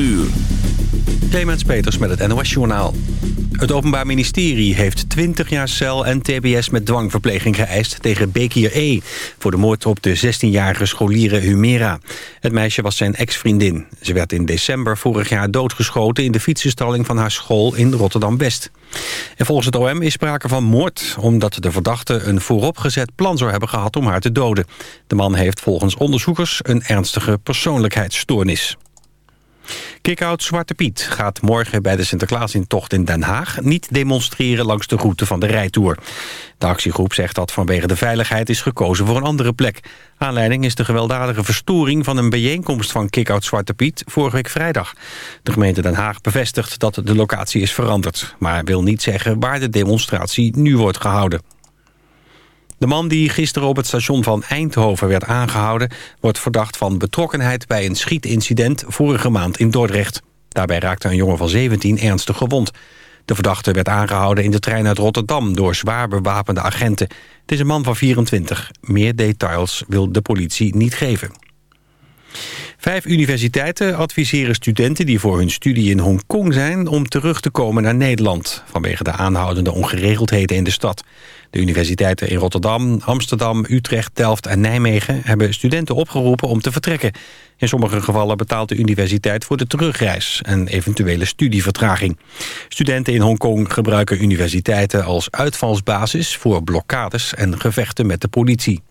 uur. Clemens Peters met het NOS Journaal. Het Openbaar Ministerie heeft 20 jaar cel en tbs met dwangverpleging geëist tegen Bekir E. voor de moord op de 16-jarige scholiere Humera. Het meisje was zijn ex-vriendin. Ze werd in december vorig jaar doodgeschoten in de fietsenstalling van haar school in Rotterdam-West. En volgens het OM is sprake van moord... omdat de verdachte een vooropgezet plan zou hebben gehad om haar te doden. De man heeft volgens onderzoekers een ernstige persoonlijkheidsstoornis. Kickout Zwarte Piet gaat morgen bij de Sinterklaasintocht in Den Haag... niet demonstreren langs de route van de rijtour. De actiegroep zegt dat vanwege de veiligheid is gekozen voor een andere plek. Aanleiding is de gewelddadige verstoring van een bijeenkomst van Kickout Zwarte Piet vorige week vrijdag. De gemeente Den Haag bevestigt dat de locatie is veranderd... maar wil niet zeggen waar de demonstratie nu wordt gehouden. De man die gisteren op het station van Eindhoven werd aangehouden... wordt verdacht van betrokkenheid bij een schietincident vorige maand in Dordrecht. Daarbij raakte een jongen van 17 ernstig gewond. De verdachte werd aangehouden in de trein uit Rotterdam... door zwaar bewapende agenten. Het is een man van 24. Meer details wil de politie niet geven. Vijf universiteiten adviseren studenten die voor hun studie in Hongkong zijn... om terug te komen naar Nederland... vanwege de aanhoudende ongeregeldheden in de stad. De universiteiten in Rotterdam, Amsterdam, Utrecht, Delft en Nijmegen... hebben studenten opgeroepen om te vertrekken. In sommige gevallen betaalt de universiteit voor de terugreis... en eventuele studievertraging. Studenten in Hongkong gebruiken universiteiten als uitvalsbasis... voor blokkades en gevechten met de politie.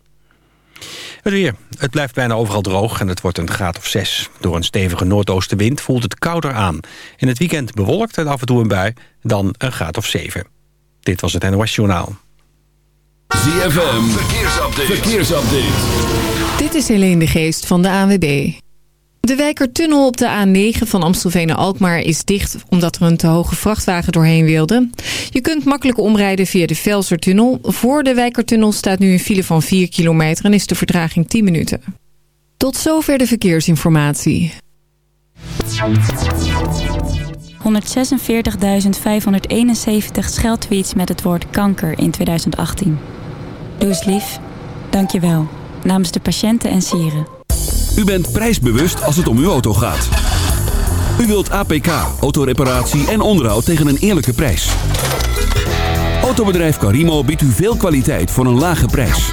Het weer. Het blijft bijna overal droog en het wordt een graad of 6. Door een stevige noordoostenwind voelt het kouder aan. In het weekend bewolkt en af en toe een bui, dan een graad of 7. Dit was het NOS Journaal. ZFM, verkeersupdate. verkeersupdate. Dit is Helene de Geest van de ANWB. De Wijkertunnel op de A9 van Amstelveen naar Alkmaar is dicht omdat er een te hoge vrachtwagen doorheen wilde. Je kunt makkelijk omrijden via de Velsertunnel. Voor de Wijkertunnel staat nu een file van 4 kilometer en is de vertraging 10 minuten. Tot zover de verkeersinformatie. 146.571 scheldtweets met het woord kanker in 2018. Doe eens lief. Dank je wel. Namens de patiënten en sieren. U bent prijsbewust als het om uw auto gaat. U wilt APK, autoreparatie en onderhoud tegen een eerlijke prijs. Autobedrijf Carimo biedt u veel kwaliteit voor een lage prijs.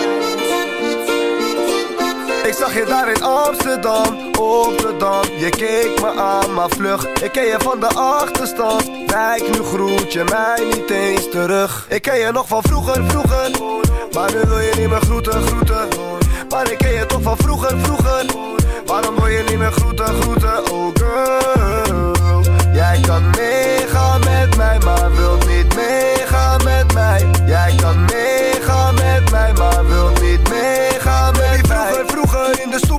Zag je daar in Amsterdam, op Je keek me aan, maar vlug. Ik ken je van de achterstand. Kijk, nu groet je mij niet eens terug. Ik ken je nog van vroeger, vroeger. Maar nu wil je niet meer groeten, groeten. Maar ik ken je toch van vroeger, vroeger. Waarom wil je niet meer groeten, groeten, oh girl. Jij kan meegaan met mij, maar wilt niet meegaan met mij. Jij kan meegaan met mij, maar wilt niet meegaan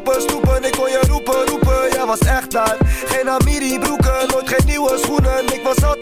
stoepen, stoepen Ik kon je roepen, roepen, jij was echt daar. Geen Amiri broeken, nooit geen nieuwe schoenen. Ik was altijd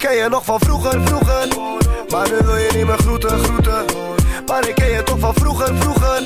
ken je nog van vroeger, vroeger. Maar nu wil je niet meer groeten, groeten. Maar ik ken je toch van vroeger, vroeger.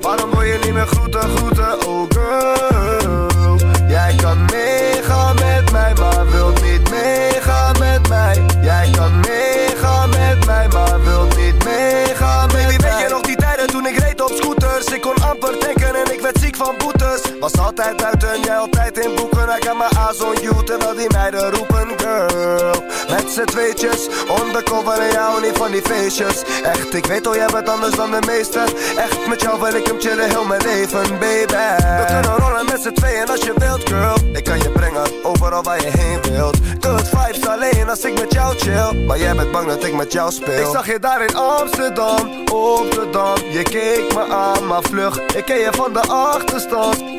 Waarom wil je niet meer groeten, groeten, oh girl. Jij kan meegaan met mij, maar wilt niet meegaan met mij. Jij kan meegaan met mij, maar wilt niet meegaan met Baby, mij. weet je nog die tijden toen ik reed op scooters? Ik kon amper denken en ik werd ziek van boetes Was altijd buiten, jij altijd in boeken. I got my eyes on you, terwijl die meiden roepen girl. Met z'n tweetjes, undercover en jou niet van die feestjes. Echt, ik weet al, jij bent anders dan de meesten Echt, met jou wil ik hem chillen heel mijn leven, baby. We kunnen rollen met z'n tweeën als je wilt, girl. Ik kan je brengen, overal waar je heen wilt. Good vibes alleen als ik met jou chill. Maar jij bent bang dat ik met jou speel. Ik zag je daar in Amsterdam, op Je keek me aan, maar vlug. Ik ken je van de achterstand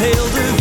heel de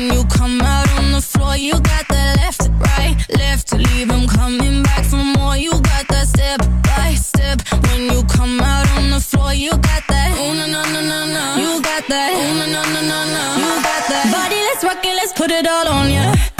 When you come out on the floor, you got that left, right, left to leave. I'm coming back for more. You got that step by step. When you come out on the floor, you got that. Oh no no no no no. You got that. Oh no no no no no. You got that. Body, let's rock it, let's put it all on ya. Yeah.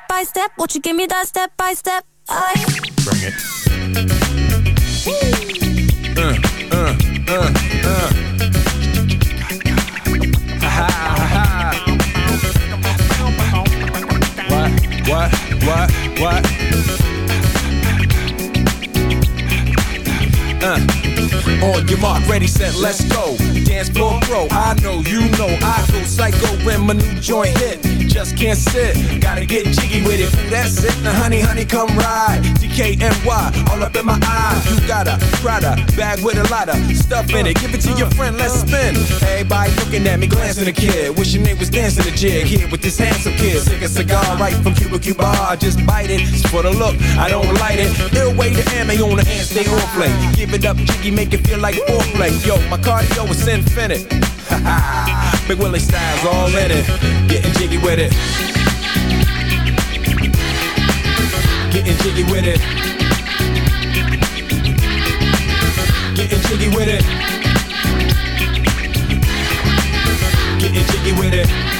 Step by step? Won't you give me that step by step? I Bring it. Uh, uh, uh, uh. Ha ha ha ha. What? What? What? What? Uh. On your mark, ready, set, let's go. Dance floor pro, I know, you know, I go psycho when my new joint hit. Just can't sit, gotta get jiggy with it. That's it, now honey, honey, come ride. DKNY, all up in my eye. You got a Prada bag with a lot of stuff in it. Give it to your friend, let's spin. Everybody looking at me, glancing a kid. Wishing they was dancing a jig here with this handsome kid. Sick a cigar right from Cuba Cuba. I Just bite it, it's for the look, I don't light it. Ill way to ammo on the hand, stay on play. Give it up, jiggy, make it feel like foreplay. Yo, my cardio is infinite. Big Willie styles all in it. Getting jiggy with it. Getting jiggy with it. Getting jiggy with it. Getting jiggy with it.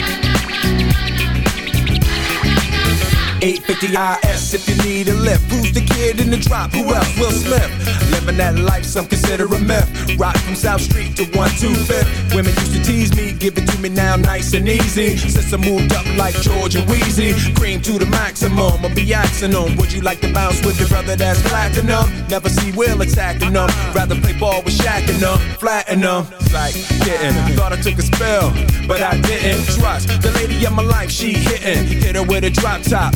850 IS if you need a lift. Who's the kid in the drop? Who else? Will Smith. Living that life, some consider a myth. Rock from South Street to 125th. Women used to tease me, give it to me now nice and easy. Since I moved up like George and Wheezy, cream to the maximum. I'll be axing them. Would you like to bounce with your brother that's platinum? Never see Will attacking them. Rather play ball with Shaq and them, flatten them. Like getting, thought I took a spell, but I didn't. Trust the lady of my life, she hitting. Hit her with a drop top,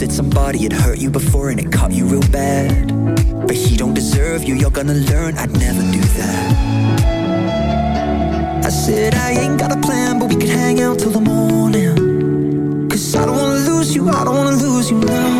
Said somebody, had hurt you before and it caught you real bad. But he don't deserve you, you're gonna learn I'd never do that. I said, I ain't got a plan, but we could hang out till the morning. Cause I don't wanna lose you, I don't wanna lose you now.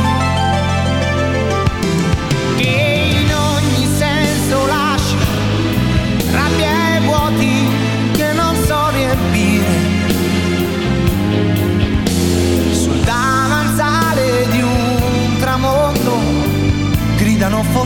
for